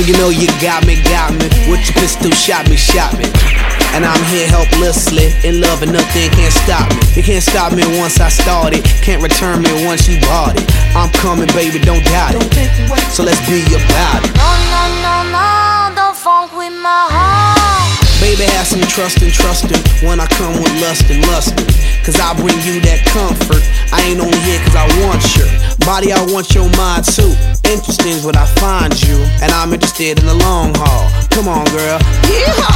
you know you got me, got me. With your pistol, shot me, shot me. And I'm here helplessly in love and nothing can't stop me. You can't stop me once I started, can't return me once you bought it. I'm coming, baby, don't doubt it. So let's be about it. No, no, no, no, don't funk with my heart. Baby, have some trust and trust trusting when I come with lust and lust. Cause I bring you that comfort. I ain't only here cause I want your body, I want your mind too. Interesting is what I find you, and I'm interested in the long haul. Come on, girl. Yeehaw!